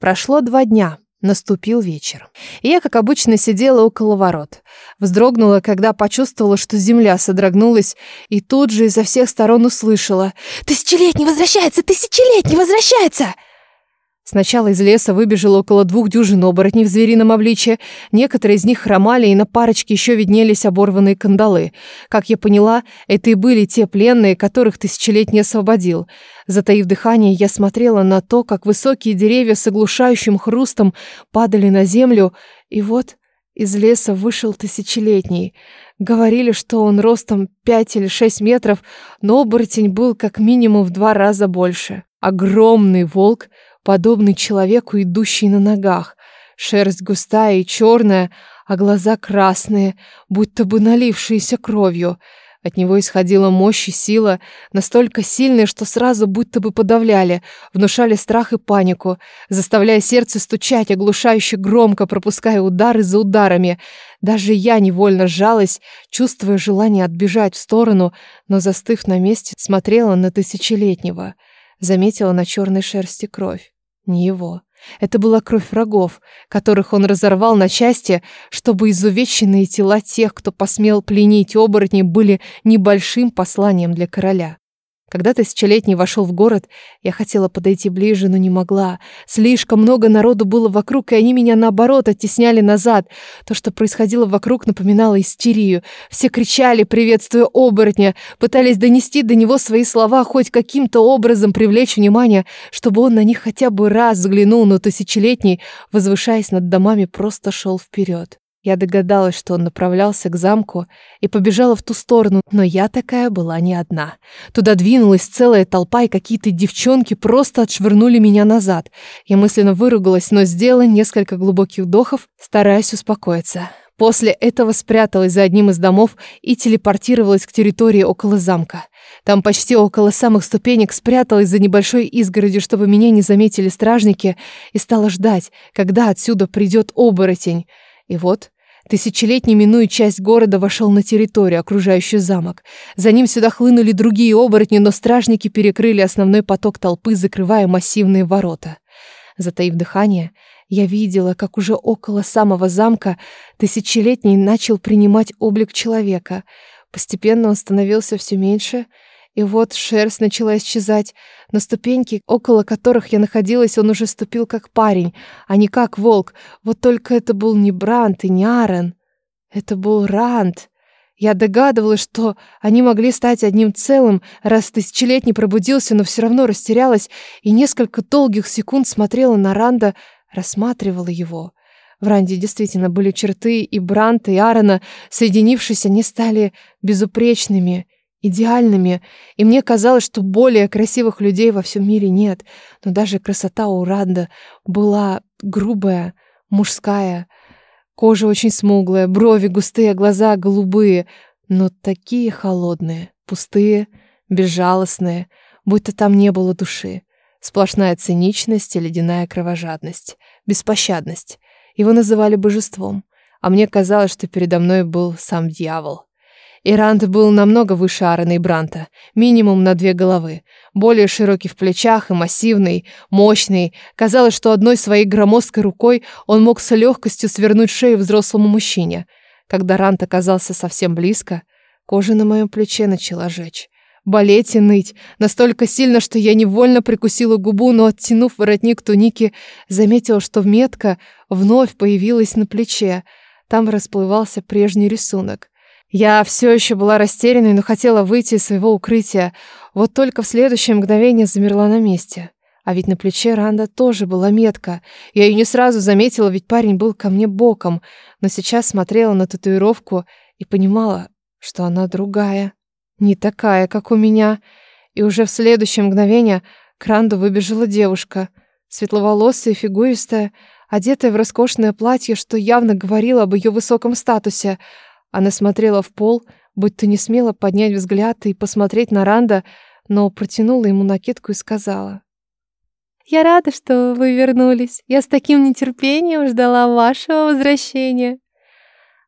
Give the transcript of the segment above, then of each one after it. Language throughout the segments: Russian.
Прошло два дня. Наступил вечер. Я, как обычно, сидела около ворот. Вздрогнула, когда почувствовала, что земля содрогнулась, и тут же изо всех сторон услышала «Тысячелетний возвращается! Тысячелетний возвращается!» Сначала из леса выбежало около двух дюжин оборотней в зверином обличье. Некоторые из них хромали, и на парочке еще виднелись оборванные кандалы. Как я поняла, это и были те пленные, которых тысячелетний освободил. Затаив дыхание, я смотрела на то, как высокие деревья с оглушающим хрустом падали на землю, и вот из леса вышел тысячелетний. Говорили, что он ростом 5 или 6 метров, но оборотень был как минимум в два раза больше. Огромный волк — подобный человеку, идущий на ногах. Шерсть густая и черная, а глаза красные, будто бы налившиеся кровью. От него исходила мощь и сила, настолько сильная, что сразу будто бы подавляли, внушали страх и панику, заставляя сердце стучать оглушающе громко, пропуская удары за ударами. Даже я невольно сжалась, чувствуя желание отбежать в сторону, но, застыв на месте, смотрела на тысячелетнего — Заметила на черной шерсти кровь. Не его. Это была кровь врагов, которых он разорвал на части, чтобы изувеченные тела тех, кто посмел пленить оборотни, были небольшим посланием для короля. Когда тысячелетний вошел в город, я хотела подойти ближе, но не могла. Слишком много народу было вокруг, и они меня, наоборот, оттесняли назад. То, что происходило вокруг, напоминало истерию. Все кричали, приветствуя оборотня, пытались донести до него свои слова, хоть каким-то образом привлечь внимание, чтобы он на них хотя бы раз взглянул, но тысячелетний, возвышаясь над домами, просто шел вперед. Я догадалась, что он направлялся к замку и побежала в ту сторону, но я такая была не одна. Туда двинулась целая толпа, и какие-то девчонки просто отшвырнули меня назад. Я мысленно выругалась, но сделала несколько глубоких вдохов, стараясь успокоиться. После этого спряталась за одним из домов и телепортировалась к территории около замка. Там почти около самых ступенек спряталась за небольшой изгородью, чтобы меня не заметили стражники, и стала ждать, когда отсюда придет оборотень. И вот, тысячелетний минуя часть города, вошел на территорию, окружающую замок. За ним сюда хлынули другие оборотни, но стражники перекрыли основной поток толпы, закрывая массивные ворота. Затаив дыхание, я видела, как уже около самого замка тысячелетний начал принимать облик человека. Постепенно он становился все меньше — и вот шерсть начала исчезать. На ступеньке, около которых я находилась, он уже ступил как парень, а не как волк. Вот только это был не Брант и не Арен. Это был Рант. Я догадывалась, что они могли стать одним целым, раз тысячелетний пробудился, но все равно растерялась и несколько долгих секунд смотрела на Ранда, рассматривала его. В Ранде действительно были черты и Бранта, и Аарона, соединившись, они стали безупречными идеальными, и мне казалось, что более красивых людей во всем мире нет. Но даже красота у Ранда была грубая, мужская, кожа очень смуглая, брови густые, глаза голубые, но такие холодные, пустые, безжалостные, будто там не было души. Сплошная циничность и ледяная кровожадность, беспощадность. Его называли божеством, а мне казалось, что передо мной был сам дьявол — Иранд был намного выше Аарона и Бранта, минимум на две головы, более широкий в плечах и массивный, мощный. Казалось, что одной своей громоздкой рукой он мог с легкостью свернуть шею взрослому мужчине. Когда Рант оказался совсем близко, кожа на моем плече начала жечь. Болеть и ныть настолько сильно, что я невольно прикусила губу, но, оттянув воротник туники, заметила, что метка вновь появилась на плече. Там расплывался прежний рисунок. Я все еще была растерянной, но хотела выйти из своего укрытия. Вот только в следующее мгновение замерла на месте. А ведь на плече Ранда тоже была метка. Я ее не сразу заметила, ведь парень был ко мне боком. Но сейчас смотрела на татуировку и понимала, что она другая. Не такая, как у меня. И уже в следующее мгновение к Ранду выбежала девушка. Светловолосая, и фигуристая, одетая в роскошное платье, что явно говорило об ее высоком статусе — а Она смотрела в пол, будто не смела поднять взгляд и посмотреть на Ранда, но протянула ему накидку и сказала. «Я рада, что вы вернулись. Я с таким нетерпением ждала вашего возвращения».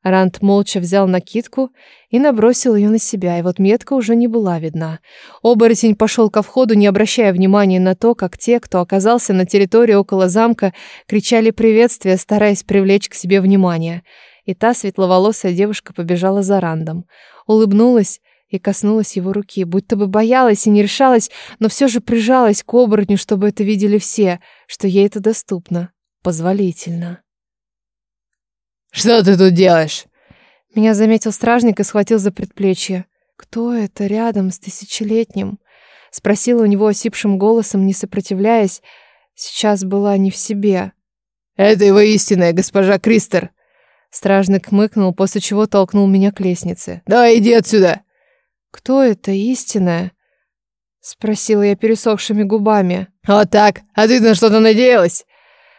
Ранд молча взял накидку и набросил ее на себя, и вот метка уже не была видна. Оборотень пошел ко входу, не обращая внимания на то, как те, кто оказался на территории около замка, кричали приветствия, стараясь привлечь к себе внимание. «Я и та светловолосая девушка побежала за Рандом. Улыбнулась и коснулась его руки, будто бы боялась и не решалась, но все же прижалась к оборотню, чтобы это видели все, что ей это доступно, позволительно. «Что ты тут делаешь?» Меня заметил стражник и схватил за предплечье. «Кто это рядом с тысячелетним?» Спросила у него осипшим голосом, не сопротивляясь. Сейчас была не в себе. «Это его истинная госпожа Кристер!» Стражник мыкнул, после чего толкнул меня к лестнице. «Да, иди отсюда!» «Кто это истинная?» Спросила я пересохшими губами. «Вот так! А ты на что-то надеялась?»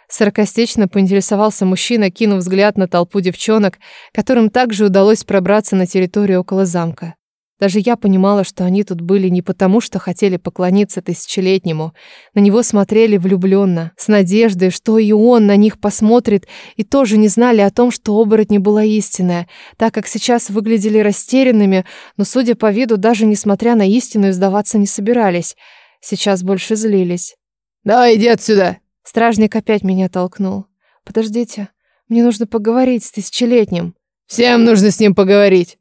Саркастично поинтересовался мужчина, кинув взгляд на толпу девчонок, которым также удалось пробраться на территорию около замка. Даже я понимала, что они тут были не потому, что хотели поклониться тысячелетнему. На него смотрели влюбленно, с надеждой, что и он на них посмотрит, и тоже не знали о том, что оборотня была истинная, так как сейчас выглядели растерянными, но, судя по виду, даже несмотря на истину, сдаваться не собирались. Сейчас больше злились. Давай иди отсюда!» Стражник опять меня толкнул. «Подождите, мне нужно поговорить с тысячелетним». «Всем нужно с ним поговорить!»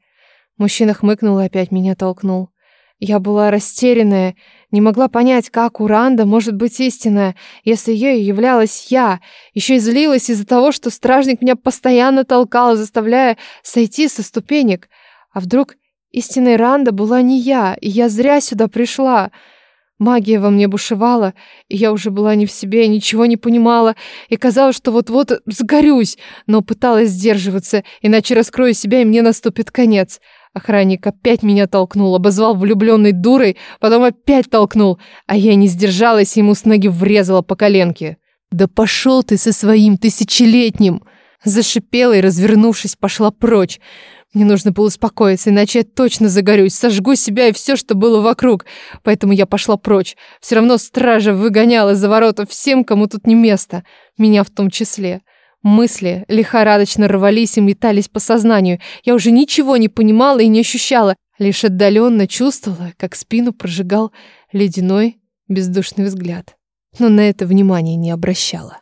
Мужчина хмыкнул и опять меня толкнул. Я была растерянная, не могла понять, как Уранда может быть истинная, если ею являлась я. Еще и злилась из-за того, что стражник меня постоянно толкал, заставляя сойти со ступенек. А вдруг истинной Ранда была не я, и я зря сюда пришла. Магия во мне бушевала, и я уже была не в себе, ничего не понимала, и казалось, что вот-вот сгорюсь, но пыталась сдерживаться, иначе раскрою себя, и мне наступит конец. Охранник опять меня толкнул, обозвал влюбленной дурой, потом опять толкнул, а я не сдержалась и ему с ноги врезала по коленке. «Да пошел ты со своим тысячелетним!» Зашипела и, развернувшись, пошла прочь. Мне нужно было успокоиться, иначе я точно загорюсь, сожгу себя и все, что было вокруг. Поэтому я пошла прочь. Все равно стража выгоняла за ворота всем, кому тут не место, меня в том числе. Мысли лихорадочно рвались и метались по сознанию. Я уже ничего не понимала и не ощущала, лишь отдаленно чувствовала, как спину прожигал ледяной, бездушный взгляд. Но на это внимания не обращала.